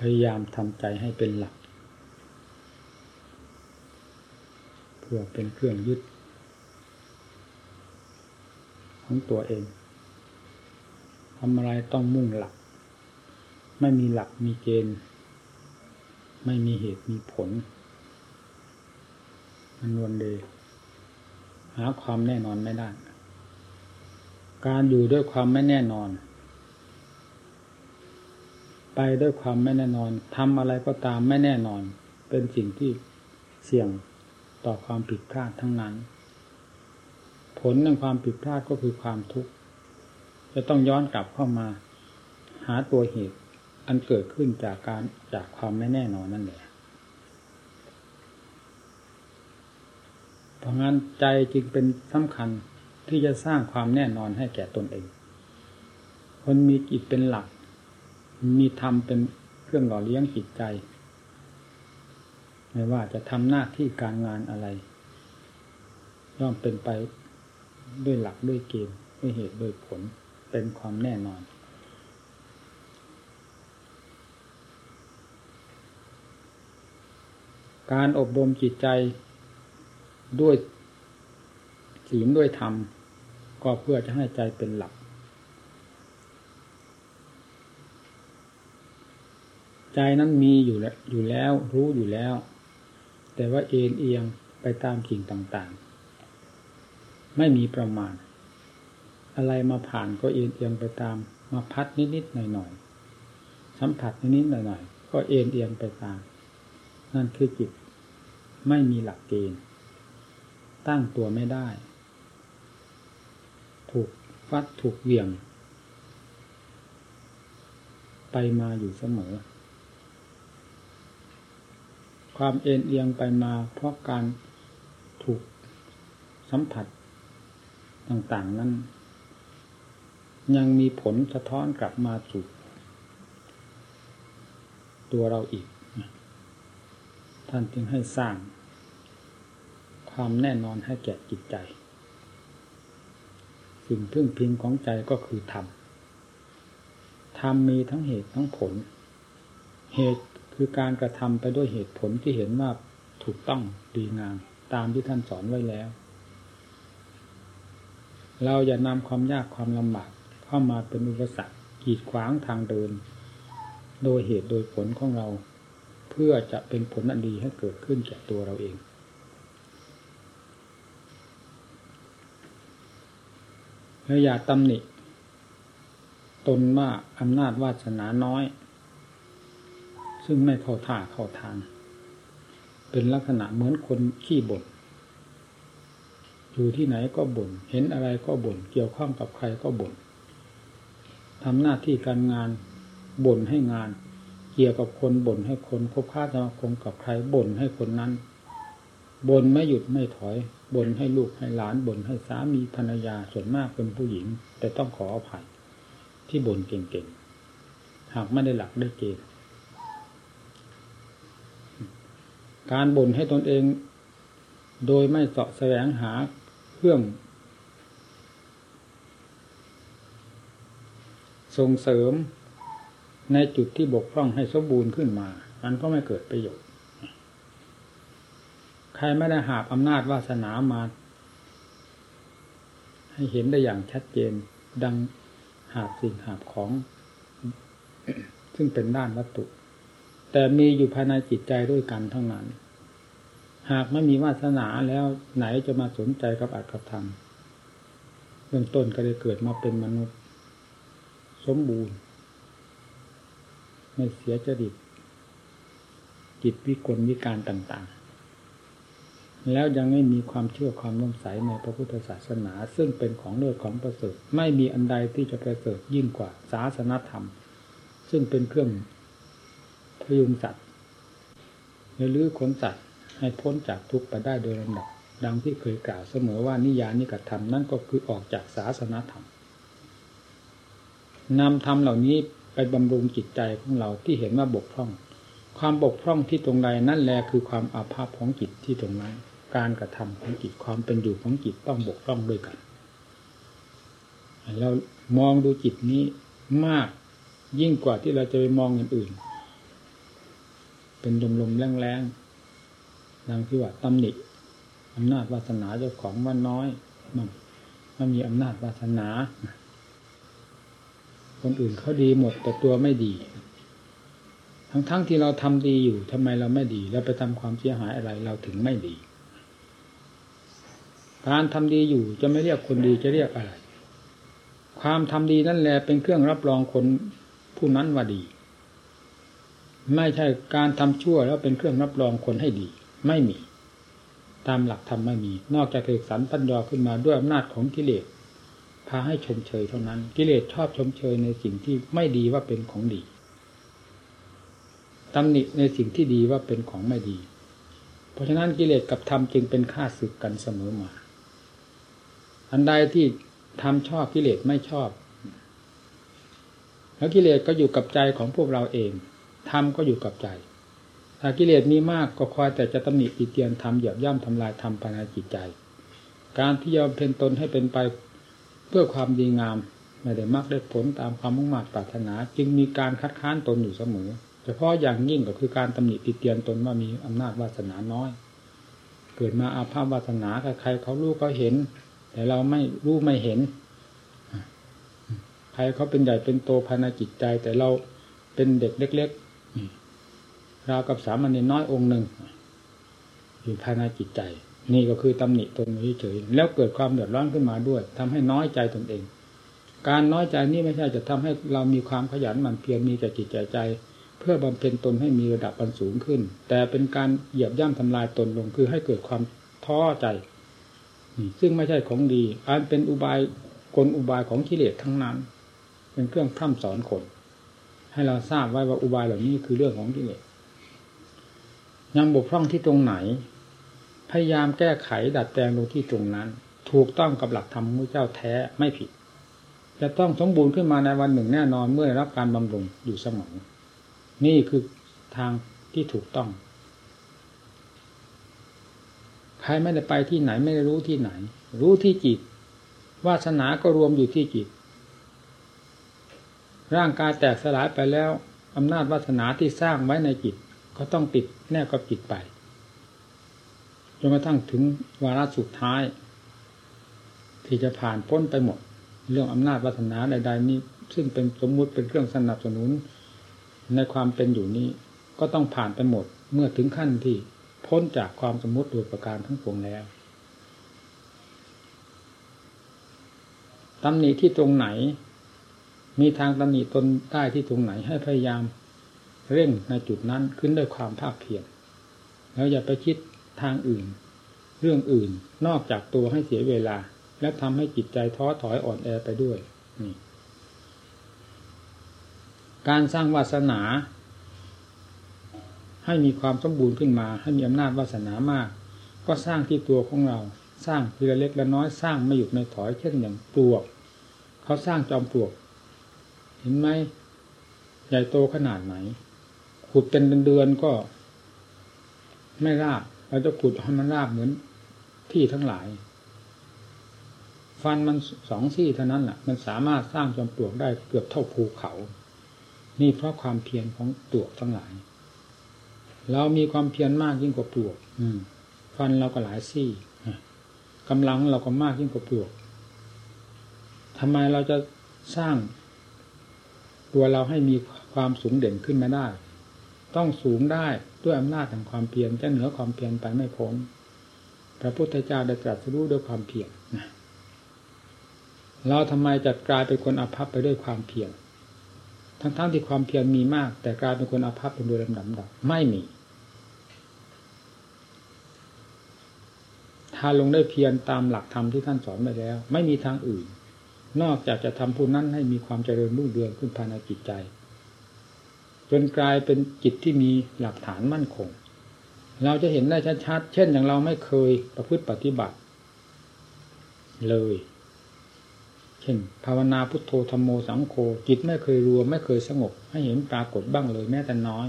พยายามทำใจให้เป็นหลัก เพื่อเป็นเครื่องยึด ของตัวเองทำอะไรต้องมุ่งหลัก ไม่มีหลักมีเกณฑ์ ไม่มีเหตุมีผล มันวนเดหาความแน่นอนไม่ได้ การอยู่ด้วยความไม่แน่นอน ไปด้วยความไม่แน่นอนทำอะไรก็ตามไม่แน่นอน เป็นสิ่งที่เสี่ยงต่อความผิดพลาดทั้งนั้น ผลในความผิดพลาดก็คือความทุกข์จะต้องย้อนกลับเข้ามา หาตัวเหตุ อันเกิดขึ้นจากการจากความไม่แน่นอนนั่นแหละเพราะงั้นใจจึงเป็นสำคัญที่จะสร้างความแน่นอนให้แก่ตนเอง คนมีจิตเป็นหลัก มีธรรมเป็นเครื่องหล่อเลี้ยงจิตใจ ไม่ว่าจะทำหน้าที่การงานอะไร ย่อมเป็นไปด้วยหลักด้วยเกณฑ์ด้วยเหตุด้วยผลเป็นความแน่นอนการอบรมจิตใจด้วยศีลด้วยธรรม ก็เพื่อจะให้ใจเป็นหลัก ใจนั้นมีอยู่แล้วอยู่แล้วรู้อยู่แล้ว แต่ว่าเอ็นเอียงไปตามสิ่งต่างๆ ไม่มีประมาณ อะไรมาผ่านก็เอ็นเอียงไปตาม มาพัดนิดๆหน่อยๆสัมผัสนิดๆหน่อยๆก็เอ็นเอียงไปตาม นั่นคือจิตไม่มีหลักเกณฑ์ ตั้งตัวไม่ได้ ถูกฟัดถูกเหวี่ยง ไปมาอยู่เสมอ ความเอ็นเอียงไปมาเพราะการถูกสัมผัสต่างๆนั้น ยังมีผลสะท้อนกลับมาสู่ตัวเราอีก ท่านจึงให้สร้าง ความแน่นอนให้แก่จิตใจ สิ่งพึ่งพิงของใจก็คือธรรมธรรมมีทั้งเหตุทั้งผล เหตุ คือการกระทำไปด้วยเหตุผลที่เห็นว่าถูกต้องดีงามตามที่ท่านสอนไว้แล้ว เราอย่านำความยากความลำบากเข้ามาเป็นอุปสรรคกีดขวางทางเดิน โดยเหตุโดยผลของเรา เพื่อจะเป็นผลอันดีให้เกิดขึ้นแก่ตัวเราเอง และอย่าตำหนิ ตนว่าอำนาจวาสนาน้อย ซึ่งไม่เข้าท่าเข้าทาง เป็นลักษณะเหมือนคนขี้บ่นอยู่ที่ไหนก็บ่นเห็นอะไรก็บ่นเกี่ยวข้องกับใครก็บ่นทำหน้าที่การงานบ่นให้งาน เกี่ยวกับคนบ่นให้คนคบค้าสมาคมกับใครบ่นให้คนนั้นบ่นไม่หยุดไม่ถอยบ่นให้ลูกให้หลานบ่นให้สามีภรรยาส่วนมากเป็นผู้หญิง แต่ต้องขออภัยที่บ่นเก่งๆหากไม่ได้หลักได้เกณฑ์ การบ่นให้ตนเอง โดยไม่เสาะแสวงหาเครื่อง ส่งเสริมในจุดที่บกพร่องให้สมบูรณ์ขึ้นมา มันก็ไม่เกิดประโยชน์ ใครไม่ได้หาบอำนาจวาสนามา ให้เห็นได้อย่างชัดเจน ดังหาบสิ่งหาบของ ซึ่งเป็นด้านวัตถุ แต่มีอยู่ภายในจิตใจด้วยกันเท่านั้น หากไม่มีวาสนาแล้วไหนจะมาสนใจกับอัตธรรมเบื้องต้นก็ได้เกิดมาเป็นมนุษย์ สมบูรณ์ ไม่เสียจริตจิตวิกลวิการต่าง ๆ แล้วยังไม่มีความเชื่อความน่มใสในพระพุทธศาสนา ซึ่งเป็นของเลือดของประเสริฐไม่มีอันใดที่จะประเสริฐยิ่งกว่าศาสนธรรม ซึ่งเป็นเครื่องพยุงสัตว์หรือขนสัตว์ ให้พ้นจากทุกข์ไปได้โดยลำดับ ดังที่เคยกล่าวเสมอว่านิยานิกธรรมนั่นก็คือออกจากศาสนาธรรมนำธรรมเหล่านี้ไปบำรุงจิตใจของเราที่เห็นว่าบกพร่อง ความบกพร่องที่ตรงใดนั่นแหละคือความอาภาพของจิตที่ตรงนั้น การกระทำของจิตความเป็นอยู่ของจิตต้องบกพร่องด้วยกันเรามองดูจิตนี้มากยิ่งกว่าที่เราจะไปมองอย่างอื่น เป็นลมลมแรงแรงดังที่ว่าตำหนิอำนาจวาสนาเจ้าของว่าน้อยมันมันมีอำนาจวาสนา คนอื่นเขาดีหมดแต่ตัวไม่ดี ทั้งๆทที่เราทำดีอยู่ทำไมเราไม่ดีแล้วไปทำความเสียหายอะไรเราถึงไม่ดี การทำดีอยู่จะไม่เรียกคนดีจะเรียกอะไร ความทำดีนั่นแหละเป็นเครื่องรับรองคนผู้นั้นว่าดี ไม่ใช่การทำชั่วแล้วเป็นเครื่องรับรองคนให้ดี ไม่มี ตามหลักธรรมไม่มี นอกจากเอกสารปัญญาขึ้นมาด้วยอำนาจของกิเลสพาให้ชมเชยเท่านั้น กิเลสชอบชมเชยในสิ่งที่ไม่ดีว่าเป็นของดีตำหนิในสิ่งที่ดีว่าเป็นของไม่ดี เพราะฉะนั้นกิเลสกับธรรมจึงเป็นข้าศึกกันเสมอมา อันใดที่ทำชอบกิเลสไม่ชอบ แล้วกิเลสก็อยู่กับใจของพวกเราเองธรรมก็อยู่กับใจ ถ้ากิเลสมีมากก็คอยแต่จะตำหนิติเตียนทำเหยียบย่ำทำลายทำภายในจิตใจ การที่ยอมเพนตนให้เป็นไปเพื่อความดีงามไม่ได้มักได้ผลตามความมุ่งมั่นปรารถนา จึงมีการคัดค้านตนอยู่เสมอ เฉพาะอย่างยิ่งก็คือการตำหนิติเตียนตนว่ามีอำนาจวาสนาน้อย เกิดมาอาภาพวาสนาใครเขารู้เขาเห็น แต่เราไม่รู้ไม่เห็นใครเขาเป็นใหญ่เป็นโตภายในจิตใจ แต่เราเป็นเด็กเล็ก ราวกับสามัญน้อยองค์หนึ่งอยู่ภายในจิตใจ นี่ก็คือตำหนิตนเฉยแล้วเกิดความเดือดร้อนขึ้นมาด้วยทำให้น้อยใจตนเอง การน้อยใจนี่ไม่ใช่จะทำให้เรามีความขยันหมั่นเพียรมีแต่จิตใจใจ เพื่อบำเพ็ญตนให้มีระดับอันสูงขึ้น แต่เป็นการเหยียบย่ำทำลายตนลงคือให้เกิดความท้อใจซึ่งไม่ใช่ของดี อันเป็นอุบายกลอุบายของกิเลสทั้งนั้น เป็นเครื่องพร่ำสอนคน ให้เราทราบไว้ว่าอุบายเหล่านี้คือเรื่องของกิเลส ยังบกพร่องที่ตรงไหน พยายามแก้ไขดัดแปลงลงที่ตรงนั้น ถูกต้องกับหลักธรรมพระเจ้าแท้ไม่ผิด จะต้องสมบูรณ์ขึ้นมาในวันหนึ่งแน่นอนเมื่อรับการบำรุงอยู่เสมอนี่คือทางที่ถูกต้อง ใครไม่ได้ไปที่ไหนไม่ได้รู้ที่ไหน รู้ที่จิตวาสนาก็รวมอยู่ที่จิต ร่างกายแตกสลายไปแล้วอำนาจวาสนาที่สร้างไว้ในจิต ก็ต้องติดแน่กับจิตไปจนกระทั่งถึงวาระสุดท้าย ที่จะผ่านพ้นไปหมด เรื่องอำนาจวาสนาใดๆนี้ ซึ่งเป็นสมมุติเป็นเครื่องสนับสนุน ในความเป็นอยู่นี้ ก็ต้องผ่านไปหมด เมื่อถึงขั้นที่พ้นจากความสมมติโดยประการทั้งปวงแล้วตำหนิที่ตรงไหน มีทางตำหนิตนได้ที่ตรงไหนให้พยายาม เร่งในจุดนั้นขึ้นด้วยความภาคเพียรแล้วอย่าไปคิดทางอื่น เรื่องอื่นนอกจากตัวให้เสียเวลา และทำให้จิตใจท้อถอยอ่อนแอไปด้วยนี่การสร้างวาสนา ให้มีความสมบูรณ์ขึ้นมา ให้มีอำนาจวาสนามาก ก็สร้างที่ตัวของเรา สร้างทีละเล็กละน้อยสร้างไม่หยุดไม่ถอยเช่นอย่างปลวก เขาสร้างจอมปลวก เห็นไหมใหญ่โตขนาดไหน ขุดเป็นเดือนก็ ไม่ราบเราจะขุดให้มันราบเหมือนที่ทั้งหลาย ฟันมันสองซี่เท่านั้นแหละมันสามารถสร้างจอมปลวกได้เกือบเท่าภูเขา นี่เพราะความเพียรของปลวกทั้งหลาย เรามีความเพียรมากยิ่งกว่าปลวก อืม ฟันเราก็หลายซี่กำลังเราก็มากยิ่งกว่าปลวกทำไมเราจะสร้างตัวเราให้มีความสูงเด่นขึ้นมาได้ ต้องสูงได้ด้วยอำนาจแห่งความเพียรจะเหนือความเพียรไปไม่พ้นพระพุทธเจ้าได้ตรัสรู้ด้วยความเพียรเราทำไมจะกลายเป็นคนอภัพไปด้วยความเพียรทั้งๆทที่ความเพียรมีมาก แต่กลายเป็นคนอภัพเป็นโดยลำดับดับไม่มี ถ้าลงได้เพียรตามหลักธรรมที่ท่านสอนไปแล้ว ไม่มีทางอื่น นอกจากจะทำผู้นั้นให้มีความเจริญรุ่งเรืองขึ้นภายในจิตใจ จนกลายเป็นจิตที่มีหลักฐานมั่นคง เราจะเห็นได้ชัดๆ เช่นอย่างเราไม่เคยประพฤติปฏิบัติ เลย เช่น ภาวนาพุทโธธรรมโมสังโฆจิตไม่เคยรวมไม่เคยสงบ ให้เห็นปรากฏบ้างเลยแม้แต่น้อย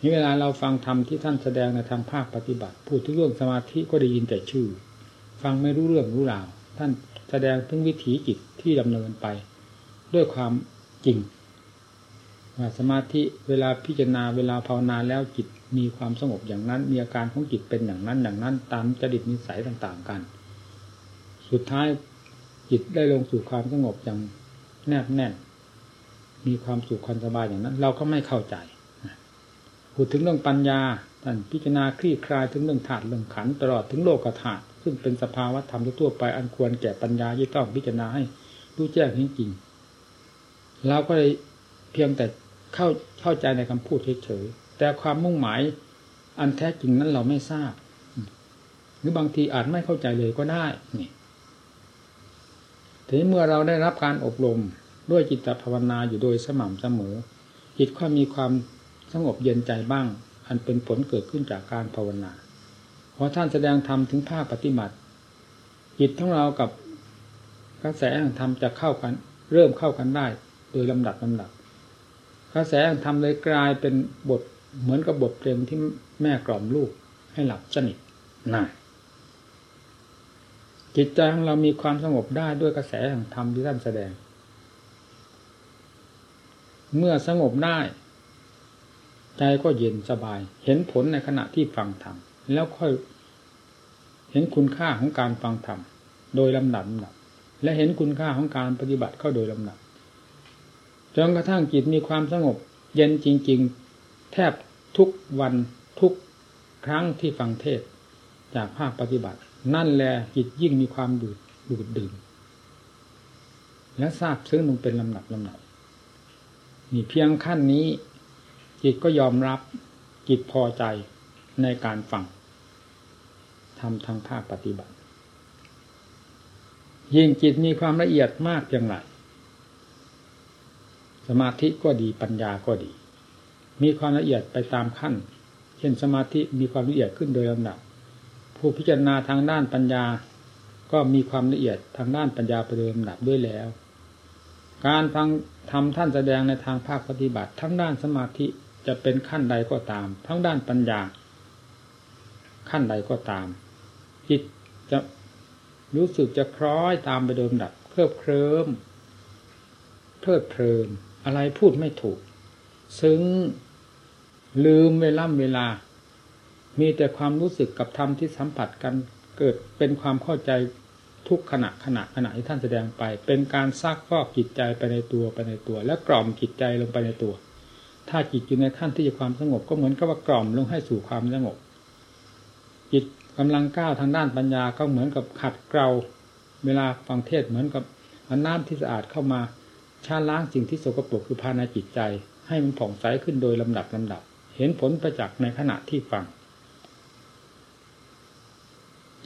นี่เวลาเราฟังธรรมที่ท่านแสดงในทางภาคปฏิบัติ พูดถึงเรื่องสมาธิก็ได้ยินแต่ชื่อ ฟังไม่รู้เรื่องรู้ราว ท่านแสดงถึงวิถีจิตที่ดำเนินไป ด้วยความจริง สมาธิเวลาพิจารณาเวลาภาวนาแล้วจิตมีความสงบอย่างนั้น มีอาการของจิตเป็นอย่างนั้นอย่างนั้น ตามจริตนิสัยต่างๆกัน สุดท้ายจิตได้ลงสู่ความสงบอย่างแนบแน่น มีความสุขความสบายอย่างนั้น เราก็ไม่เข้าใจพูดถึงเรื่องปัญญาท่านพิจารณาคลี่คลายถึงเรื่องธาตุเรื่องขันตลอดถึงโลกธาตุซึ่งเป็นสภาวะธรรมทั่วไปอันควรแก่ปัญญาที่ต้องพิจารณาให้รู้แจ้งจริงๆเราก็เลยเพียงแต่ เข้าเข้าใจในคำพูดเฉยๆแต่ความมุ่งหมายอันแท้จริงนั้นเราไม่ทราบ หรือบางทีอาจไม่เข้าใจเลยก็ได้นี่ทีนี้เมื่อเราได้รับการอบรมด้วยจิตภาวนาอยู่โดยสม่ำเสมอ จิตก็มีความสงบเย็นใจบ้าง อันเป็นผลเกิดขึ้นจากการภาวนาพอท่านแสดงธรรมถึงภาคปฏิบัติ จิตของเรากับกระแสแห่งธรรมจะเข้ากัน เริ่มเข้ากันได้ โดยลำดับลำดับ กระแสแห่งธรรมเลยกลายเป็นบทเหมือนกับบทเพลงที่แม่กล่อมลูกให้หลับสนิทน่ะจิตใจของเรามีความสงบได้ด้วยกระแสแห่งธรรมที่ท่านแสดง เมื่อสงบได้ ใจก็เย็นสบาย เห็นผลในขณะที่ฟังธรรมแล้วค่อย เห็นคุณค่าของการฟังธรรมโดยลำดับลำดับและเห็นคุณค่าของการปฏิบัติเข้าโดยลำดับ จนกระทั่งจิตมีความสงบ เย็นจริง ๆ แทบทุกวันทุกครั้งที่ฟังเทศจากภาคปฏิบัติ นั่นแหละจิตยิ่งมีความดูดดูดดื่มและทราบซึ้งลงเป็นลำดับลำดับนี่เพียงขั้นนี้ จิตก็ยอมรับจิตพอใจในการฟังทำทางภาคปฏิบัติ ยิ่งจิตมีความละเอียดมากเพียงไร สมาธิก็ดีปัญญาก็ดี มีความละเอียดไปตามขั้น เช่นสมาธิมีความละเอียดขึ้นโดยลำดับ ผู้พิจารณาทางด้านปัญญา ก็มีความละเอียดทางด้านปัญญาไปโดยลำดับด้วยแล้ว การฟังทำท่านแสดงในทางภาคปฏิบัติ ทั้งด้านสมาธิจะเป็นขั้นใดก็ตาม ทั้งด้านปัญญา ขั้นใดก็ตามจิตจะรู้สึกจะคล้อยตามไปโดยลำดับ เคลิบเคลิ้มเพลิดเพลิน อะไรพูดไม่ถูก ซึ้งลืมเวล่ำเวลา มีแต่ความรู้สึกกับธรรมที่สัมผัสกันเกิดเป็นความเข้าใจทุกขณะขณะขณะที่ท่านแสดงไป เป็นการซักฟอกจิตใจไปในตัวไปในตัว และกล่อมจิตใจลงไปในตัว ถ้าจิตอยู่ในขั้นที่จะความสงบก็เหมือนกับว่ากล่อมลงให้สู่ความสงบ จิตกำลังก้าวทางด้านปัญญาก็เหมือนกับขัดเกลาเวลาฟังเทศเหมือนกับน้ำที่สะอาดเข้ามา ชาล้างสิ่งที่สกปรกคือภายในจิตใจ ให้มันผ่องใสขึ้นโดยลำดับลำดับ เห็นผลประจักษ์ในขณะที่ฟัง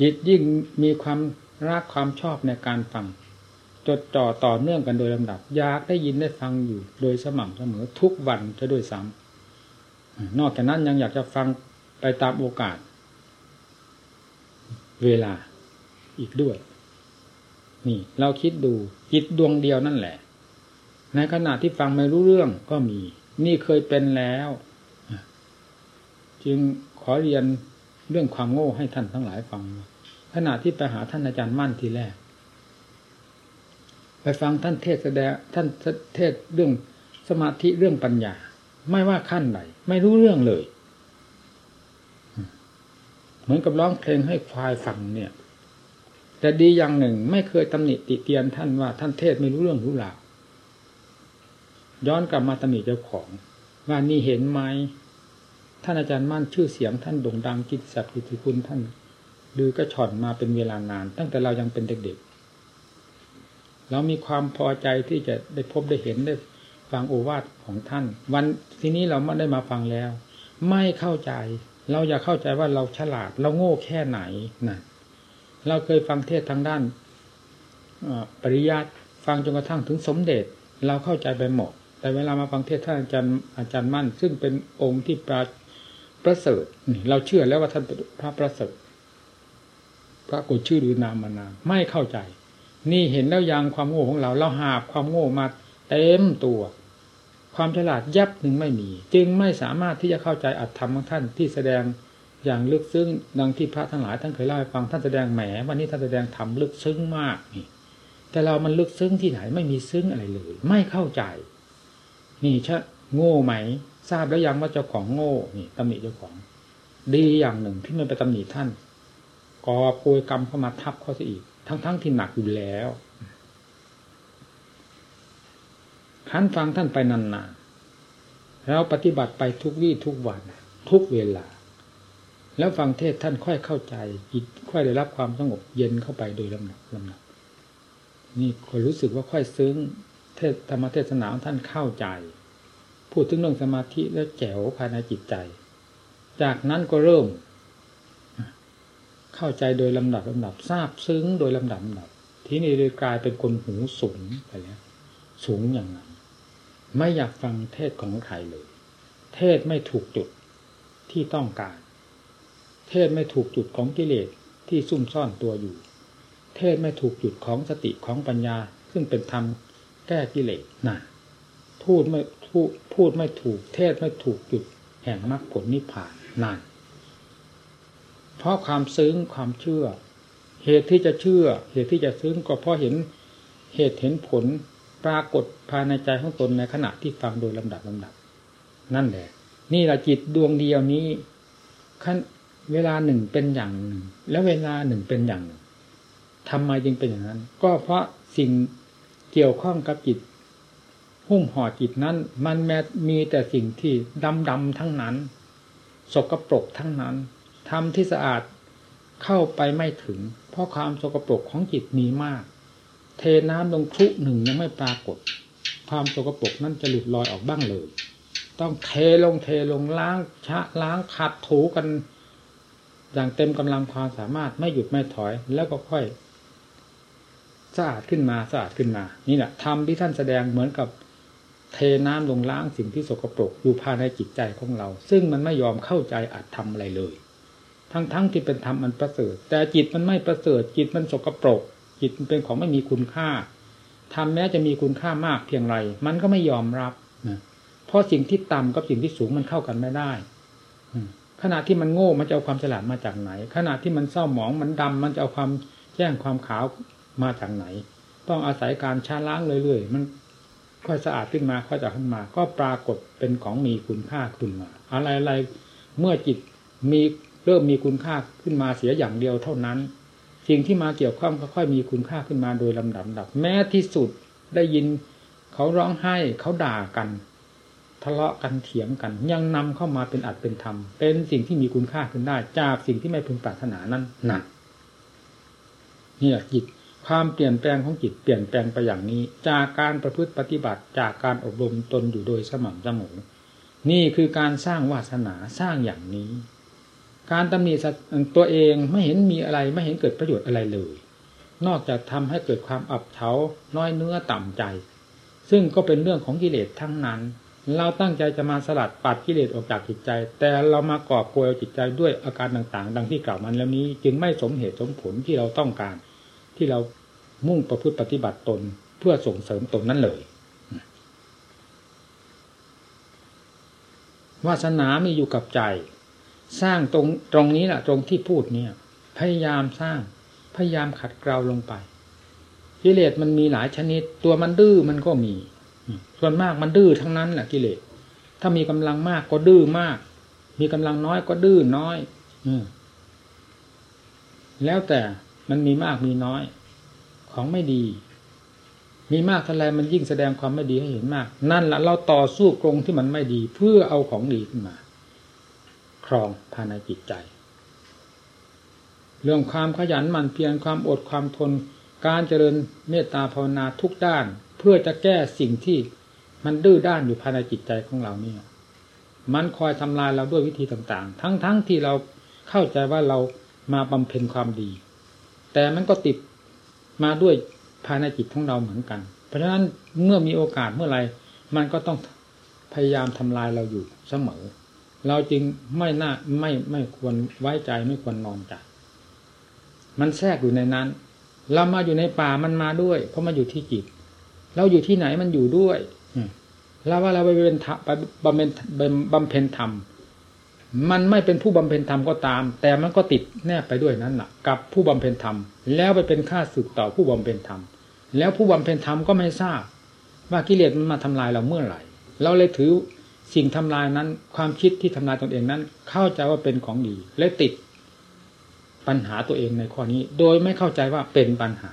จิตยิ่งมีความรักความชอบในการฟัง จดจ่อต่อเนื่องกันโดยลำดับ อยากได้ยินได้ฟังอยู่ โดยสม่ำเสมอทุกวันจะด้วยซ้ำนอกจากนั้นยังอยากจะฟังไปตามโอกาส เวลาอีกด้วย นี่ เราคิดดูจิตดวงเดียวนั่นแหละ ในขณะที่ฟังไม่รู้เรื่องก็มี นี่เคยเป็นแล้ว จึงขอเรียนเรื่องความโง่ให้ท่านทั้งหลายฟัง ขณะที่ไปหาท่านอาจารย์มั่นทีแรก ไปฟังท่านเทศแสดงท่านเทศเรื่องสมาธิเรื่องปัญญา ไม่ว่าขั้นไหนไม่รู้เรื่องเลย เหมือนกับร้องเพลงให้ควายฟังเนี่ย แต่ดีอย่างหนึ่งไม่เคยตำหนิติเตียนท่านว่าท่านเทศไม่รู้เรื่องรู้ราว ย้อนกลับมาตำหนิเจ้าของ ว่านี่เห็นไหมท่านอาจารย์มั่นชื่อเสียงท่านโด่งดังกิตศักดิ์กิติคุณท่านดือกระชอนมาเป็นเวลานาน ตั้งแต่เรายังเป็นเด็กๆเรามีความพอใจที่จะได้พบได้เห็นได้ฟังโอวาทของท่าน วันทีนี้เราไม่ได้มาฟังแล้ว ไม่เข้าใจ เราอยากเข้าใจว่าเราฉลาด เราโง่แค่ไหนนะเราเคยฟังเทศทางด้านปริยัติฟังจนกระทั่งถึงสมเด็จ เราเข้าใจไปหมด แต่เวลามาฟังเทศท่านอาจารย์อาจารย์มั่น ซึ่งเป็นองค์ที่ประประเสริฐเราเชื่อแล้วว่าท่านพระประเสริฐพระกฏชื่อหรือนามมานามไม่เข้าใจ นี่เห็นแล้วยังความโง่ของเราเราหาบความโง่มาเต็มตัว ความฉลาดยับหนึ่งไม่มี จึงไม่สามารถที่จะเข้าใจอัตธรรมของท่านที่แสดงอย่างลึกซึ้งดังที่พระทั้งหลายท่านเคยเล่าให้ฟังท่านแสดงแหมวันนี้ท่านแสดงธรรมลึกซึ้งมากนี่แต่เรามันลึกซึ้งที่ไหนไม่มีซึ้งอะไรเลย ไม่เข้าใจ นี่ชะโง่ไหม ทราบแล้วยังว่าเจ้าของโง่นี่ตำหนิเจ้าของ ดีอย่างหนึ่งที่ไม่ไปตำหนิท่านก่อโกยกรรมเข้ามาทับเขาซะอีก ทั้งๆทที่หนักอยู่แล้วขันฟังท่านไปนานๆแล้วปฏิบัติไปทุกวี่ทุกวัน ทุกเวลา แล้วฟังเทศท่านค่อยเข้าใจจิตค่อยได้รับความสงบเย็นเข้าไปโดยลำดับลำดับนี่คนรู้สึกว่าค่อยซึ้ง เทศธรรมเทศนาของท่านเข้าใจ พูดถึงเรื่องสมาธิแล้วแจ๋วภายในจิตใจ จากนั้นก็เริ่ม เข้าใจโดยลำดับลำดับทราบซึ้งโดยลำดับลำดับ ทีนี้เลยกลายเป็นคนหูสูงไปแล้วสูงอย่างนั้น ไม่อยากฟังเทศของใครเลย เทศไม่ถูกจุดที่ต้องการ เทศไม่ถูกจุดของกิเลสที่ซุ่มซ่อนตัวอยู่ เทศไม่ถูกจุดของสติของปัญญา ซึ่งเป็นธรรม แก้กิเลสนะพูดไม่พูดพูดไม่ถูกเทศไม่ถูกจุดแห่งมรรคผลนิพพานนั่นเพราะความซึ้งความเชื่อ เหตุที่จะเชื่อ เหตุที่จะซึ้งก็เพราะเห็นเหตุเห็นผลปรากฏภายในใจของตนในขณะที่ฟังโดยลำดับลำดับ นั่นแหละ นี่แหละจิตดวงเดียวนี้ขั้นเวลาหนึ่งเป็นอย่างหนึ่ง แล้วเวลาหนึ่งเป็นอย่างหนึ่งทำไมจึงเป็นอย่างนั้น ก็เพราะสิ่ง เกี่ยวข้องกับจิตหุ้มห่อจิตนั้น มันแม้มีแต่สิ่งที่ดำดำทั้งนั้น สกปรกทั้งนั้นทำที่สะอาดเข้าไปไม่ถึง เพราะความสกปรกของจิตมีมาก เทน้ำลงครุหนึ่งยังไม่ปรากฏ ความสกปรกนั้นจะหลุดลอยออกบ้างเลย ต้องเทลงเทลงล้างชะล้างขัดถูกัน อย่างเต็มกำลังความสามารถไม่หยุดไม่ถอยแล้วก็ค่อย สะอาดขึ้นมาสะอาดขึ้นมา นี่แหละทำที่ท่านแสดงเหมือนกับเทน้ำลงล้างสิ่งที่สกปรกอยู่ภายในจิตใจของเรา ซึ่งมันไม่ยอมเข้าใจอาจทำอะไรเลย ทั้งๆทที่เป็นธรรมมันประเสริฐ แต่จิตมันไม่ประเสริฐ จิตมันสกปรก จิตเป็นของไม่มีคุณค่าทำแม้จะมีคุณค่ามากเพียงไร มันก็ไม่ยอมรับนะเพราะสิ่งที่ต่ำกับสิ่งที่สูงมันเข้ากันไม่ได้ขณะที่มันโง่มันจะเอาความฉลาดมาจากไหน ขณะที่มันเศร้าหมองมันดำมันจะเอาความแจ้งความขาว มาจากไหน ต้องอาศัยการชาล้างเรื่อยๆมันค่อยสะอาดขึ้นมาค่อยจะขึ้นมา ก็ปรากฏเป็นของมีคุณค่าขึ้นมา อะไรๆเมื่อจิตมีเริ่มมีคุณค่าขึ้นมาเสียอย่างเดียวเท่านั้น สิ่งที่มาเกี่ยวข้องค่อยมีคุณค่าขึ้นมาโดยลำดับดับ แม้ที่สุดได้ยินเขาร้องไห้เขาด่ากัน ทะเลาะกันเถียงกัน ยังนำเข้ามาเป็นอัดเป็นธรรม เป็นสิ่งที่มีคุณค่าขึ้นได้จากสิ่งที่ไม่พึงปรารถนานั้นหนักนี่แหละจิต ความเปลี่ยนแปลงของจิตเปลี่ยนแปลงไปอย่างนี้ จากการประพฤติปฏิบัติจากการอบรมตนอยู่โดยสม่ำเสมอนี่คือการสร้างวาสนาสร้างอย่างนี้ การตำหนิตัวเองไม่เห็นมีอะไรไม่เห็นเกิดประโยชน์อะไรเลย นอกจากทำให้เกิดความอับเฉาน้อยเนื้อต่ำใจ ซึ่งก็เป็นเรื่องของกิเลสทั้งนั้น เราตั้งใจจะมาสลัดปัดกิเลสออกจากจิตใจ แต่เรามากอบโกยจิตใจด้วยอาการต่างๆ ดังที่กล่าวมันแล้วนี้ จึงไม่สมเหตุสมผลที่เราต้องการ ที่เรามุ่งประพฤติปฏิบัติตนเพื่อส่งเสริมตนนั้นเลยวาสนามีอยู่กับใจ สร้างตรงตรงนี้แหละตรงที่พูดเนี่ย พยายามสร้างพยายามขัดเกลาลงไปกิเลสมันมีหลายชนิด ตัวมันดื้อมันก็มี ส่วนมากมันดื้อทั้งนั้นแหละกิเลสถ้ามีกำลังมากก็ดื้อมาก มีกำลังน้อยก็ดื้อน้อยอแล้วแต่ มันมีมากมีน้อย ของไม่ดี มีมากเท่าไรมันยิ่งแสดงความไม่ดีให้เห็นมาก นั่นแหละเราต่อสู้กรงที่มันไม่ดี เพื่อเอาของดีขึ้นมา ครองภายในจิตใจ เรื่องความขยันหมั่นเพียรความอดความทน การเจริญเมตตาภาวนาทุกด้าน เพื่อจะแก้สิ่งที่มันดื้อด้านอยู่ภายในจิตใจของเราเนี่ยมันคอยทำลายเราด้วยวิธีต่างๆ ทั้งๆทที่เราเข้าใจว่าเรามาบำเพ็ญความดี แต่มันก็ติดมาด้วยภายในจิตของเราเหมือนกัน เพราะฉะนั้นเมื่อมีโอกาสเมื่อไรมันก็ต้องพยายามทำลายเราอยู่เสมอ เราจึงไม่น่าไม่ไม่ควรไว้ใจไม่ควรนอนใจมันแทรกอยู่ในนั้น เรามาอยู่ในป่ามันมาด้วย เพราะมาอยู่ที่จิต เราอยู่ที่ไหนมันอยู่ด้วยเราว่าเราไปเป็นไปบำเพ็ญบำเพ็ญธรรม มันไม่เป็นผู้บำเพ็ญธรรมก็ตาม แต่มันก็ติดแนบไปด้วยนั้นแหละกับผู้บำเพ็ญธรรม แล้วไปเป็นข้าศึกต่อผู้บำเพ็ญธรรม แล้วผู้บำเพ็ญธรรมก็ไม่ทราบ ว่ากิเลสมันมาทำลายเราเมื่อไหร่ เราเลยถือสิ่งทำลายนั้น ความคิดที่ทำลายตนเองนั้น เข้าใจว่าเป็นของดี และติดปัญหาตัวเองในข้อนี้ โดยไม่เข้าใจว่าเป็นปัญหา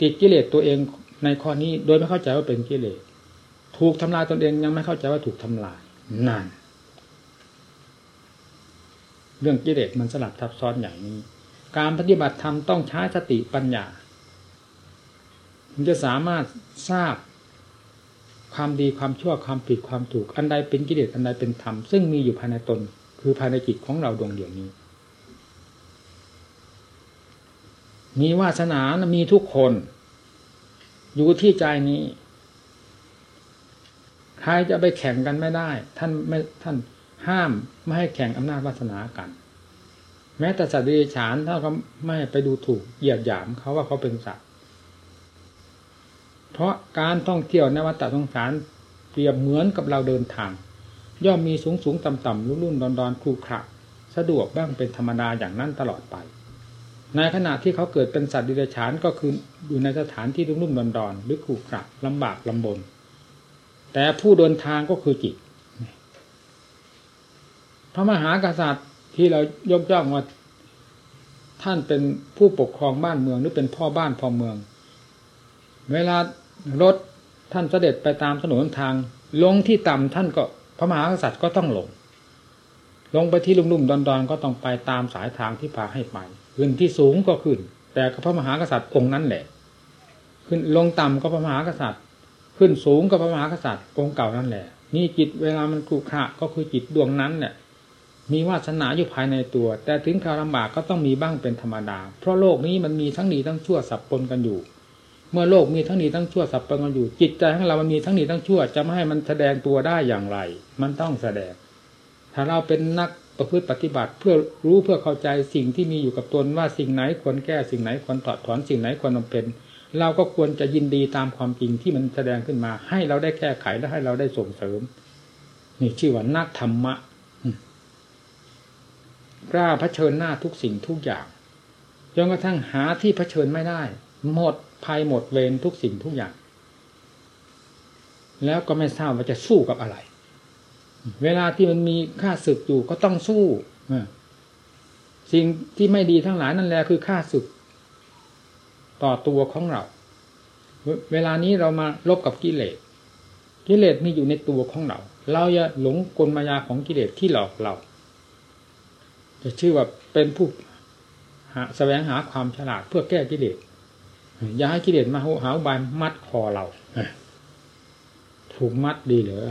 ติดกิเลสตัวเองในข้อนี้ โดยไม่เข้าใจว่าเป็นกิเลสถูกทำลายตนเองยังไม่เข้าใจว่าถูกทำลายนั่น เรื่องกิเลสมันสลับทับซ้อนอย่างนี้ การปฏิบัติธรรมต้องใช้สติปัญญามันจะสามารถทราบความดีความชั่วความผิดความถูก อันใดเป็นกิเลสอันใดเป็นธรรมซึ่งมีอยู่ภายในตน คือภายในจิตของเราดวงเดียวนี้ มีวาสนานะมีทุกคน อยู่ที่ใจนี้ใครจะไปแข่งกันไม่ได้ ท่านไม่ท่าน ห้ามไม่ให้แข่งอำนาจวาสนากัน แม้แต่สัตว์เดรัจฉานท่านก็ไม่ไปดูถูกเหยียดหยามเขาว่าเขาเป็นสัตว์เพราะการท่องเที่ยวในวัฏสงสารเปรียบเหมือนกับเราเดินทาง ย่อมมีสูงสูงต่ำต่ำรุ่นรุ่นดอนดอนครูขระสะดวกบ้างเป็นธรรมดาอย่างนั้นตลอดไป ในขณะที่เขาเกิดเป็นสัตว์ดิเรกชันก็คืออยู่ในสถานที่รุ่มรุ่มดอนดอนหรือครูขระลำบากลำบน แต่ผู้เดินทางก็คือจิต พระมหากษัตริย์ที่เรายกย่องว่าท่านเป็นผู้ปกครองบ้านเมืองหรือเป็นพ่อบ้านพ่อเมือง เวลารถท่านเสด็จไปตามถนนทาง ลงที่ต่ำท่านก็พระมหากษัตริย์ก็ต้องลง ลงไปที่ลุ่มๆดอนๆก็ต้องไปตามสายทางที่พาให้ไปขึ้นที่สูงก็ขึ้น แต่ก็พระมหากษัตริย์องค์นั้นแหละ ขึ้นลงต่ำก็พระมหากษัตริย์ ขึ้นสูงก็พระมหากษัตริย์องค์เก่านั่นแหละ นี่จิตเวลามันกุขระก็คือจิตดวงนั้นเนี่ย มีวาสนาอยู่ภายในตัว แต่ถึงคราวลำบากก็ต้องมีบ้างเป็นธรรมดา เพราะโลกนี้มันมีทั้งดีทั้งชั่วสับปนกันอยู่ เมื่อโลกมีทั้งดีทั้งชั่วสับปะกันอยู่ จิตใจของเรามันมีทั้งดีทั้งชั่วจะไม่ให้มันแสดงตัวได้อย่างไร มันต้องแสดง ถ้าเราเป็นนักประพฤติปฏิบัติเพื่อรู้เพื่อเข้าใจสิ่งที่มีอยู่กับตนว่าสิ่งไหนควรแก้สิ่งไหนควรถอดถอนสิ่งไหนควรบำเพ็ญเราก็ควรจะยินดีตามความจริงที่มันแสดงขึ้นมา ให้เราได้แก้ไขและให้เราได้ส่งเสริม นี่ชื่อว่านักธรรมะ กล้าเผชิญหน้าทุกสิ่งทุกอย่างจนกระทั่งหาที่เผชิญไม่ได้ หมดภัยหมดเวรทุกสิ่งทุกอย่าง แล้วก็ไม่ทราบว่าจะสู้กับอะไร เวลาที่มันมีค่าศึกอยู่ก็ต้องสู้สิ่งที่ไม่ดีทั้งหลายนั่นแหละคือค่าศึก ต่อตัวของเรา เวลานี้เรามาลบกับกิเลสกิเลสมีอยู่ในตัวของเรา เราอย่าหลงกลมายาของกิเลสที่หลอกเรา จะชื่อว่าเป็นผู้หาแสวงหาความฉลาดเพื่อแก้กิเลสอย่าให้กิเลสมาหาบายมัดคอเราถูกมัดดีเหรอ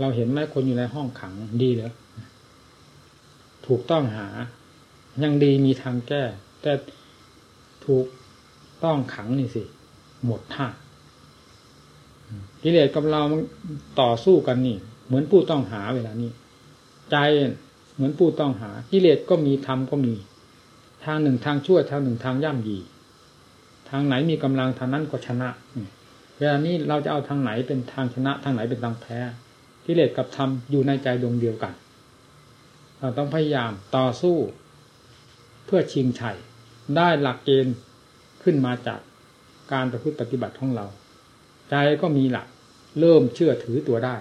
เราเห็นไหมคนอยู่ในห้องขังดีเหรอถูกต้องหา ยังดีมีทางแก้ แต่ถูกต้องขังนี่สิ หมดท่ากิเลสกับเราต่อสู้กันนี่ เหมือนผู้ต้องหาเวลานี้ ใจ เหมือนผู้ต้องหากิเลสก็มีธรรมก็มี ทางหนึ่งทางชั่วทางหนึ่งทางย่ำยีทางไหนมีกำลังทางนั้นก็ชนะเวลานี้เราจะเอาทางไหนเป็นทางชนะ ทางไหนเป็นทางแพ้กิเลสกับธรรมอยู่ในใจดวงเดียวกันเราต้องพยายามต่อสู้ เพื่อชิงชัยได้หลักเกณฑ์ขึ้นมาจากการประพฤติปฏิบัติของเรา ใจก็มีหลัก เริ่มเชื่อถือตัวได้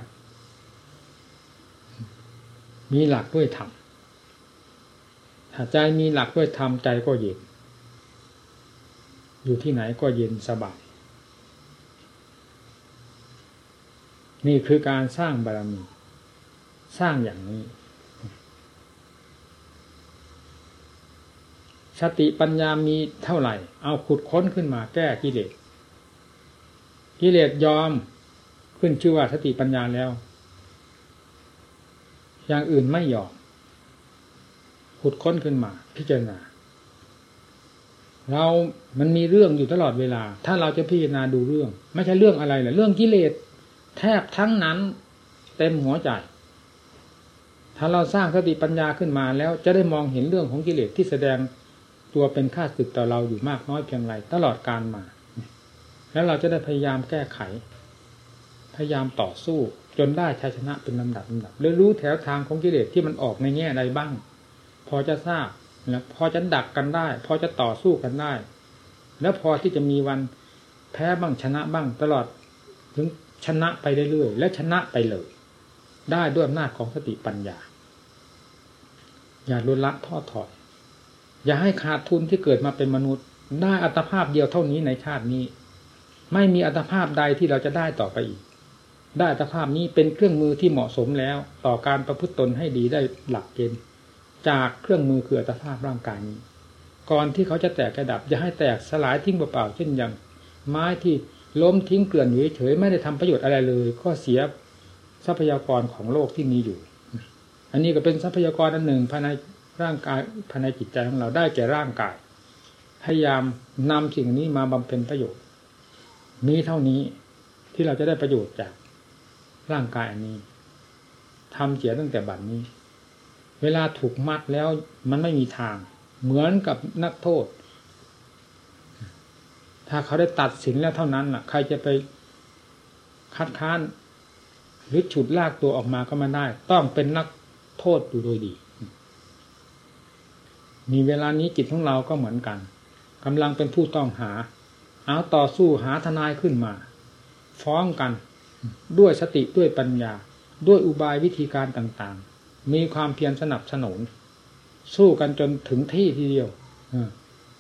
มีหลักด้วยธรรมถ้าใจมีหลักด้วยธรรมใจก็เย็น อยู่ที่ไหนก็เย็นสบาย นี่คือการสร้างบารมี สร้างอย่างนี้ สติปัญญามีเท่าไหร่ เอาขุดค้นขึ้นมาแก้กิเลส กิเลสยอมขึ้นชื่อว่าสติปัญญาแล้ว อย่างอื่นไม่ยอมขุดค้นขึ้นมา พิจารณา เรามันมีเรื่องอยู่ตลอดเวลา ถ้าเราจะพิจารณาดูเรื่อง ไม่ใช่เรื่องอะไรแหละเรื่องกิเลสแทบทั้งนั้นเต็มหัวใจ ถ้าเราสร้างสติปัญญาขึ้นมาแล้วจะได้มองเห็นเรื่องของกิเลสที่แสดงตัวเป็นค่าศึกต่อเราอยู่มากน้อยเพียงไรตลอดการมา แล้วเราจะได้พยายามแก้ไข พยายามต่อสู้ จนได้ชัยชนะเป็นลำดับลำดับและรู้แถวทางของกิเลสที่มันออกในแง่ใดบ้าง พอจะทราบแล้วพอจะดักกันได้ พอจะต่อสู้กันได้ แล้วพอที่จะมีวันแพ้บ้างชนะบ้างตลอดถึงชนะไปเรื่อยๆและชนะไปเลย ได้ด้วยอำนาจของสติปัญญา อย่าลุละท้อถอย อย่าให้ขาดทุนที่เกิดมาเป็นมนุษย์ ได้อัตภาพเดียวเท่านี้ในชาตินี้ ไม่มีอัตภาพใดที่เราจะได้ต่อไปอีก ได้อัตภาพนี้เป็นเครื่องมือที่เหมาะสมแล้ว ต่อการประพฤติตนให้ดีได้หลักเกณฑ์จากเครื่องมือคืออัตภาพร่างกายนี้ ก่อนที่เขาจะแตกกระดับอย่าให้แตกสลายทิ้งเปล่าๆเช่นอย่าง ไม้ที่ล้มทิ้งเกลื่อนอยู่เฉยไม่ได้ทำประโยชน์อะไรเลย ก็เสียทรัพยากรของโลกที่มีอยู่ อันนี้ก็เป็นทรัพยากรอันหนึ่งภายในร่างกายภายในจิตใจของเราได้แก่ร่างกาย พยายามนำสิ่งนี้มาบำเพ็ญประโยชน์มีเท่านี้ที่เราจะได้ประโยชน์จาก ร่างกายอันนี้ทำเสียตั้งแต่บัดนนี้ เวลาถูกมัดแล้วมันไม่มีทาง เหมือนกับนักโทษ ถ้าเขาได้ตัดสินแล้วเท่านั้นล่ะ ใครจะไปคัดค้าน หรือฉุดลากตัวออกมาก็ไม่ได้ ต้องเป็นนักโทษอยู่โดยดี มีเวลานี้จิตของเราก็เหมือนกันกำลังเป็นผู้ต้องหา เอาต่อสู้หาทนายขึ้นมา ฟ้องกัน ด้วยสติด้วยปัญญา ด้วยอุบายวิธีการต่างๆ มีความเพียรสนับสนุนสู้กันจนถึงที่ทีเดียว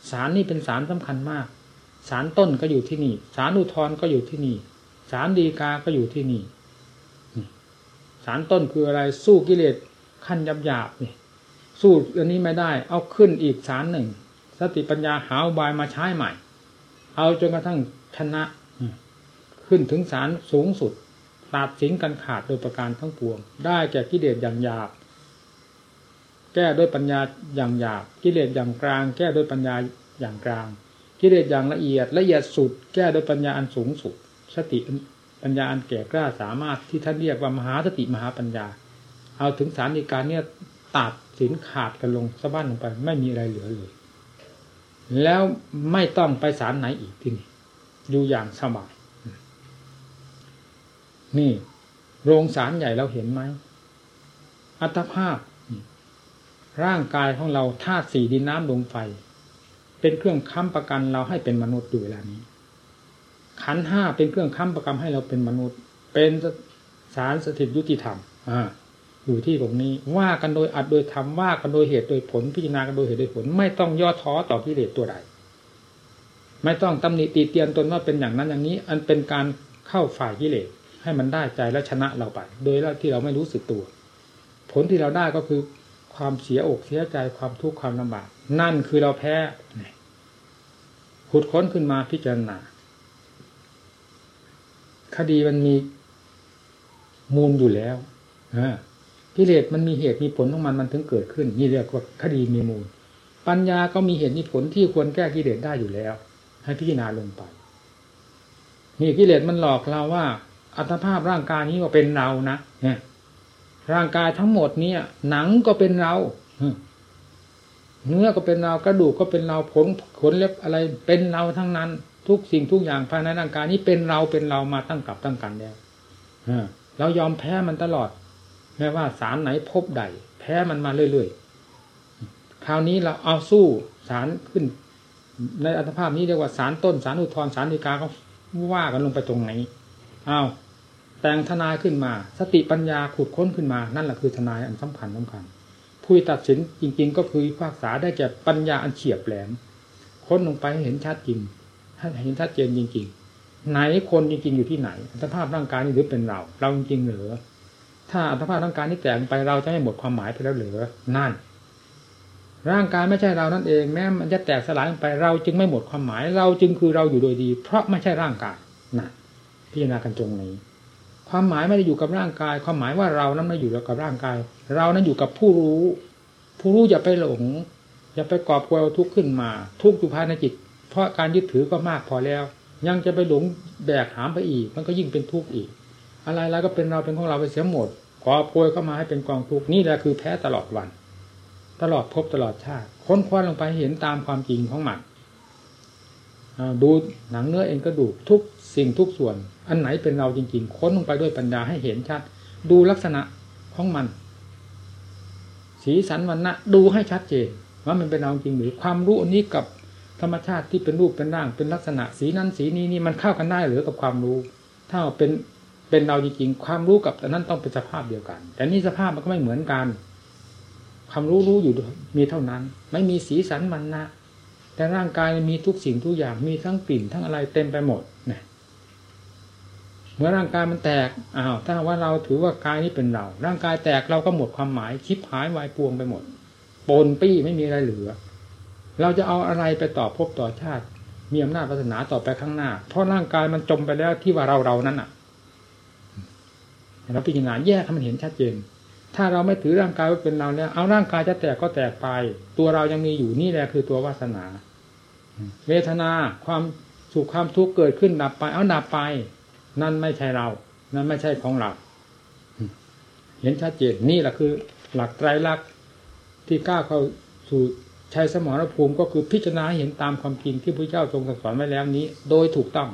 สารนี่เป็นสารสำคัญมาก สารต้นก็อยู่ที่นี่ สารอุทธรก็อยู่ที่นี่ สารดีกาก็อยู่ที่นี่สารต้นคืออะไรสู้กิเลสขั้นยับหยาบนี่สู้อันนี้ไม่ได้ เอาขึ้นอีกสารหนึ่ง สติปัญญาหาอุบายมาใช้ใหม่ เอาจนกระทั่งชนะ ขึ้นถึงสารสูงสุดตัดสินกันขาดโดยประการทั้งปวง ได้แก่กิเลสอย่างหยาบ แก้ด้วยปัญญาอย่างหยาบ กิเลสอย่างกลาง แก้ด้วยปัญญาอย่างกลาง กิเลสอย่างละเอียดละเอียดสุด แก้ด้วยปัญญาอันสูงสุด สติปัญญาอันแก่กล้าสามารถที่ท่านเรียกว่ามหาสติมหาปัญญา เอาถึงสารในการเนี่ยตัดสินขาดกันลงสะบั้นลงไป ไม่มีอะไรเหลือเลย แล้วไม่ต้องไปสารไหนอีกที่นี่อยู่อย่างสบาย นี่ โรงสารใหญ่เราเห็นไหม อัตภาพ ร่างกายของเราธาตุสี่ดินน้ำลมไฟ เป็นเครื่องค้ำประกันเราให้เป็นมนุษย์อยู่เวลานี้ ขันห้าเป็นเครื่องค้ำประกันให้เราเป็นมนุษย์ เป็นสารสถิตยุติธรรม อ่าอยู่ที่ตรงนี้ว่ากันโดยอัดโดยทำว่ากันโดยเหตุโดยผลพิจารณากันโดยเหตุโดยผล ไม่ต้องย่อท้อต่อกิเลสตัวใด ไม่ต้องตำหนิตีเตียนตนว่าเป็นอย่างนั้นอย่างนี้ อันเป็นการเข้าฝ่ายกิเลส ให้มันได้ใจและชนะเราไป โดยที่เราไม่รู้สึกตัว ผลที่เราได้ก็คือความเสียอกเสียใจความทุกข์ความลำบากนั่นคือเราแพ้ขุดค้นขึ้นมาพิจารณาคดีมันมีมูลอยู่แล้วกิเลสมันมีเหตุมีผลของมันมันถึงเกิดขึ้น นี่เรียกว่าคดีมีมูล ปัญญาก็มีเหตุมีผลที่ควรแก้กิเลสได้อยู่แล้ว ให้พิจารณาลงไปนี่กิเลสมันหลอกเราว่า อัตภาพร่างกายนี้ก็เป็นเรานะเนี่ยร่างกายทั้งหมดนี้หนังก็เป็นเราเนื้อก็เป็นเรากระดูกก็เป็นเราผลขนเล็บอะไรเป็นเราทั้งนั้น ทุกสิ่งทุกอย่างภายในร่างกายนี้เป็นเราเป็นเรามาตั้งกับตั้งกันแล้วเรายอมแพ้มันตลอดแม้ว่าสารไหนพบใด แพ้มันมาเรื่อยๆคราวนี้เราเอาสู้สารขึ้น ในอัตภาพนี้เรียกว่าสารต้นสารอุทธรสารดีกาก็ว่ากันลงไปตรงไหนอ้าว แต่งทนายขึ้นมา สติปัญญาขุดค้นขึ้นมา นั่นแหละคือทนายอันสำคัญสำคัญผู้ตัดสินจริง ๆ ก็คือภาคษาได้แก่ปัญญาอันเฉียบแหลม ค้นลงไปให้เห็นชัดจริงให้เห็นชัดเจนจริง ๆ ไหนคนจริง ๆ อยู่ที่ไหนสภาพร่างกายนี้หรือเป็นเรา เราจริงๆหรือถ้าอัตภาพร่างกายนี้แตกไปเราจะให้หมดความหมายไปแล้วหรือนั่น ร่างกายไม่ใช่เรานั่นเองแม้มันจะแตกสลายไปเราจึงไม่หมดความหมาย เราจึงคือเราอยู่โดยดี เพราะไม่ใช่ร่างกายนั่นพิจารณากันตรงนี้ ความหมายไม่ได้อยู่กับร่างกาย ความหมายว่าเรานั้นไม่อยู่กับร่างกาย เรานั้นอยู่กับผู้รู้ ผู้รู้อย่าไปหลง อย่าไปกอบกวยทุกข์ขึ้นมา ทุกข์อยู่ภายในจิต เพราะการยึดถือก็มากพอแล้ว ยังจะไปหลงแบกหามไปอีก มันก็ยิ่งเป็นทุกข์อีก อะไรแล้วก็เป็นเราเป็นของเราไปเสียหมดกอบกวยเข้ามาให้เป็นกองทุกข์นี่แหละคือแพ้ตลอดวัน ตลอดพบตลอดชาติ ค้นคว้าลงไปเห็นตามความจริงของมันดูหนังเนื้อเอ็นกระดูทุก สิ่งทุกส่วน อันไหนเป็นเราจริง ๆ ค้นลงไปด้วยปัญญาให้เห็นชัด ดูลักษณะของมัน สีสันวันนะดูให้ชัดเจนว่ามันเป็นเราจริงหรือความรู้อันนี้กับธรรมชาติที่เป็นรูปเป็นร่างเป็นลักษณะ สีนั้นสีนี้นี่มันเข้ากันได้หรือกับความรู้ ถ้าเป็นเป็นเราจริงๆความรู้กับอันนั้นต้องเป็นสภาพเดียวกัน แต่นี่สภาพมันก็ไม่เหมือนกัน ความรู้รู้อยู่มีเท่านั้น ไม่มีสีสันมันนะแต่ร่างกายมีทุกสิ่งทุกอย่างมีทั้งกลิ่นทั้งอะไรเต็มไปหมดเนี่ย เมื่อร่างกายมันแตกอ้าวถ้าว่าเราถือว่ากายนี้เป็นเรา ร่างกายแตกเราก็หมดความหมายคิดหายวายปวงไปหมดปนปี้ไม่มีอะไรเหลือ เราจะเอาอะไรไปต่อภพต่อชาติ มีอำนาจศาสนาต่อไปข้างหน้า เพราะร่างกายมันจมไปแล้วที่ว่าเราเรานั้นอะเราพิจารณาแยกให้มันเห็นชัดเจน ถ้าเราไม่ถือร่างกายว่าเป็นเราแล้ว เอาร่างกายจะแตกก็แตกไป ตัวเรายังมีอยู่นี่แหละคือตัววาสนา เวทนาความสุขความทุกข์เกิดขึ้นดับไป เอาดับไป นั่นไม่ใช่เรา นั่นไม่ใช่ของเราเห็นชัดเจนนี่แหละคือ หลักไตรลักษณ์ที่กล้าเข้าสู่ชัยสมรภูมิก็คือพิจารณาเห็นตามความจริงที่พระเจ้าทรงสอนไว้แล้วนี้ โดยถูกต้อง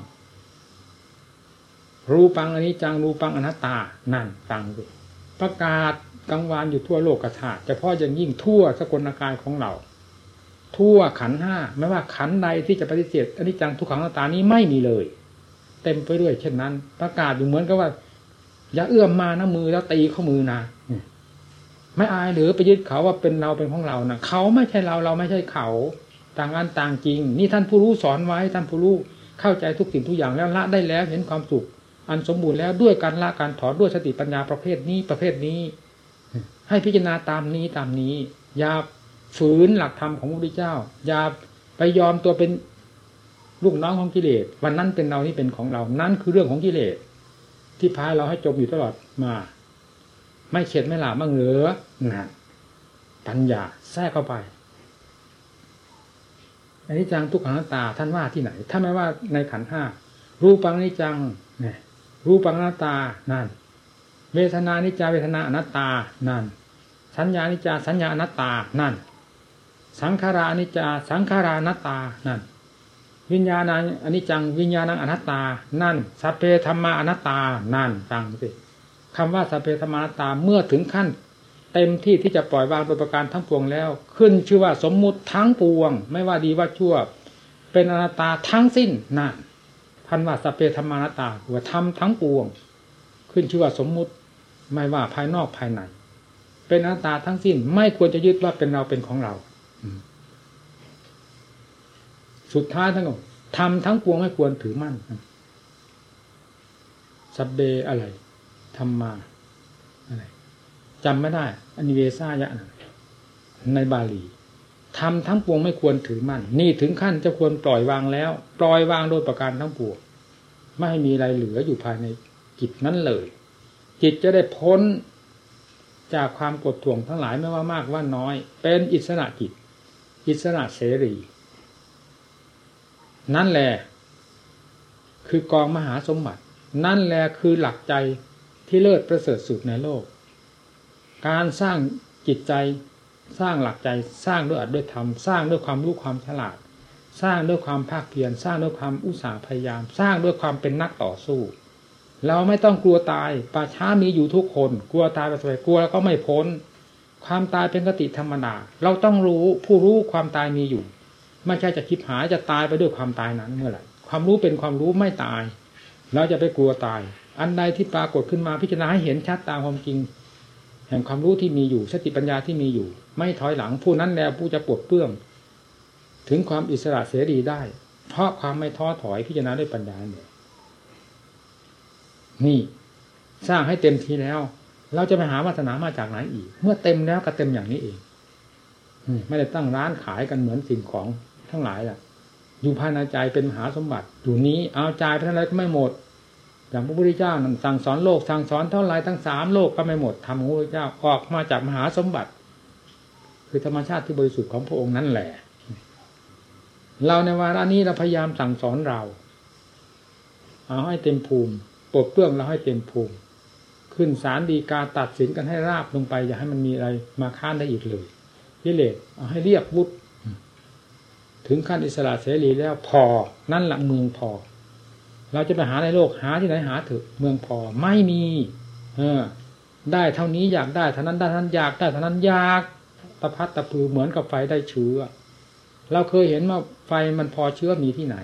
รูปังอันนี้จังรูปังอนัตตา นั่นตังดูประกาศกังวานอยู่ทั่วโลกกระถาเฉพาะอย่างยิ่งทั่วสกลนาการของเรา ทั่วขันห้าไม่ว่าขันใดที่จะปฏิเสธอันนี้จังทุกขังอนัตตานี้ไม่มีเลย เต็มไปด้วยเช่นนั้น ประกาศอยู่เหมือนกับว่า อย่าเอื้อมมานะมือแล้วตีข้อมือนะไม่อายหรือไปยึดเขาว่าเป็นเราเป็นของเรานะเขาไม่ใช่เราเราไม่ใช่เขาต่างอันต่างจริง นี่ท่านผู้รู้สอนไว้ท่านผู้รู้เข้าใจทุกสิ่งทุกอย่างแล้วละได้แล้วเห็นความสุข อันสมบูรณ์แล้วด้วยการละการถอนด้วยสติปัญญาประเภทนี้ประเภทนี้ ให้พิจารณาตามนี้ตามนี้อย่าฝืนหลักธรรมของพระพุทธเจ้าอย่าไปยอมตัวเป็น ลูกน้องของกิเลสวันนั้นเป็นเรานี่เป็นของเรา นั่นคือเรื่องของกิเลสที่พาเราให้จมอยู่ตลอดมา ไม่เข็ดไม่หลาบบ้างเหรือนะปัญญาแทรกเข้าไปอันนี้จังทุกขังตาท่านว่าที่ไหน ถ้าไม่ว่าในขันห้ารูปังนิจังเนี่ยรูปังนาตานั่น เวทนานิจาเวทนาอนัตตานั่น สัญญานิจาสัญญาอนัตตานั่น สังขารานิจาสังขารานัตตานั่น วิญญาณังอนิจจังวิญญาณังอนัตตา นั่นสัพเพธรรมาอนัตตา นั่นฟังสิคำว่าสัพเพธรรมานัตตาเมื่อถึงขั้น เต็มที่ที่จะปล่อยวางโดยประการทั้งปวงแล้ว ขึ้นชื่อว่าสมมุติทั้งปวง ไม่ว่าดีว่าชั่ว เป็นอนัตตาทั้งสิ้นนั่นท่านว่าสัพเพธรรมานัตตาว่าทำทั้งปวง ขึ้นชื่อว่าสมมุติไม่ว่าภายนอกภายในเป็นอนัตตาทั้งสิ้นไม่ควรจะยึดว่าเป็นเราเป็นของเรา สุดท้ายทั้งหมดทำทั้งปวงไม่ควรถือมั่นสับเบอะไรทำมาอะไรจำไม่ได้อนิเวซายะนะในบาลีทำทั้งปวงไม่ควรถือมั่น นี่ถึงขั้นจะควรปล่อยวางแล้ว ปล่อยวางโดยประการทั้งปวง ไม่ให้มีอะไรเหลืออยู่ภายในจิตนั้นเลย จิตจะได้พ้นจากความกดท่วงทั้งหลายไม่ว่ามากว่าน้อย เป็นอิสระจิต อิสระเสรี นั่นแหละคือกองมหาสมบัติ นั่นแหละคือหลักใจที่เลิศประเสริฐสุดในโลก การสร้างจิตใจสร้างหลักใจสร้างด้วยอัดด้วยธรรมสร้างด้วยความรู้ความฉลาด สร้างด้วยความภาคเพียรสร้างด้วยความอุตสาห์พยายาม สร้างด้วยความเป็นนักต่อสู้ เราไม่ต้องกลัวตายป่าช้ามีอยู่ทุกคน กลัวตายไปไปกลัวแล้วก็ไม่พ้น ความตายเป็นกติธรรมดาเราต้องรู้ผู้รู้ความตายมีอยู่ ไม่ใช่จะคิดหายจะตายไปด้วยความตายนั้นเมื่อไหร่ความรู้เป็นความรู้ไม่ตาย เราจะไปกลัวตาย อันใดที่ปรากฏขึ้นมาพิจารณาให้เห็นชัดตามความจริง แห่งความรู้ที่มีอยู่สติปัญญาที่มีอยู่ ไม่ถอยหลังผู้นั้นแล้วผู้จะปวดเปื้องถึงความอิสระเสรีได้ เพราะความไม่ท้อถอยพิจารณาด้วยปัญญาเนี่ยนี่สร้างให้เต็มทีแล้ว เราจะไปหาวัฒนามาจากไหนอีก เมื่อเต็มแล้วก็เต็มอย่างนี้เองไม่ได้ตั้งร้านขายกันเหมือนสิ่งของ ทั้งหลายแหละอยู่ภายในใจเป็นมหาสมบัติ อยู่นี้เอาใจไปเท่าไรก็ไม่หมดอย่างพระพุทธเจ้านั่นสั่งสอนโลกสั่งสอนเท่าไรทั้งสามโลกก็ไม่หมดทำของพระพุทธเจ้าออกมาจากมหาสมบัติ คือธรรมชาติที่บริสุทธิ์ของพระองค์นั่นแหละ เราในวาระนี้เราพยายามสั่งสอนเรา เอาให้เต็มภูมิปลดเปลื้องเราให้เต็มภูมิ ขึ้นศาลดีกาตัดสินกันให้ราบลงไป อย่าให้มันมีอะไรมาค้านได้อีกเลยกิเลสเอาให้เรียกวุฒ ถึงขั้นอิสระเสรีแล้วพอ นั่นแหละเมืองพอ เราจะไปหาในโลกหาที่ไหนหาเถอะเมืองพอไม่มี เออ ได้เท่านี้อยากได้เท่านั้นได้เท่านั้นอยากได้เท่านั้นอยากตะพัดตะพือเหมือนกับไฟได้เชื้อ เราเคยเห็นว่าไฟมันพอเชื้อมีที่ไหน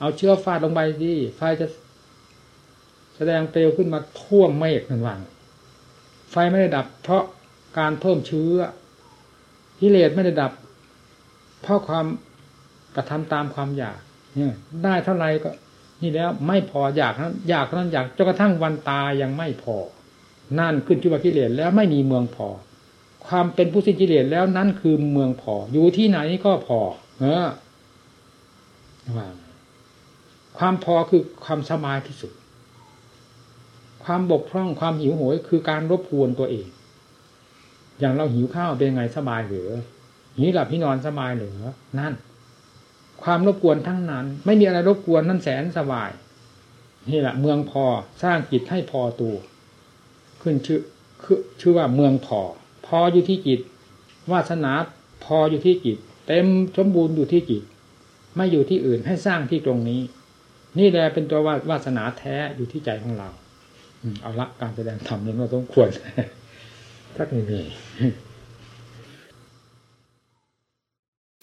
เอาเชื้อฟาดลงไปดิไฟจะ แสดงเปลวขึ้นมาท่วมเมฆนั่นว่างไฟไม่ได้ดับ เพราะการเพิ่มเชื้อกิเลสไม่ได้ดับ เพราะความ กระทำตามความอยากเนี่ยได้เท่าไรก็ นี่แล้วไม่พออยากนั้นอยากนั้นอยากจนกระทั่งวันตายยังไม่พอ นั่นขึ้นชื่อว่ากิเลสแล้วไม่มีเมืองพอ ความเป็นผู้สิ้นกิเลสแล้วนั่นคือเมืองพอ อยู่ที่ไหนก็พอ เออว่าความพอคือความสบายที่สุด ความบกพร่องความหิวโหยคือการรบกวนตัวเอง อย่างเราหิวข้าวเป็นไงสบายหรือหิวหลับพี่นอนสบายหรือนั่น ความรบกวนทั้งนั้น ไม่มีอะไรรบกวนนั่นแสนสบาย นี่แหละ เมืองพอสร้างจิตให้พอตัว ขึ้นชื่อคือชื่อว่าเมืองพอ พออยู่ที่จิต วาสนาพออยู่ที่จิต เต็มสมบูรณ์อยู่ที่จิต ไม่อยู่ที่อื่นให้สร้างที่ตรงนี้ นี่แหละเป็นตัววาสนาแท้อยู่ที่ใจของเราเอาละการแสดงธรรมนี้เราต้องควรทักหนี้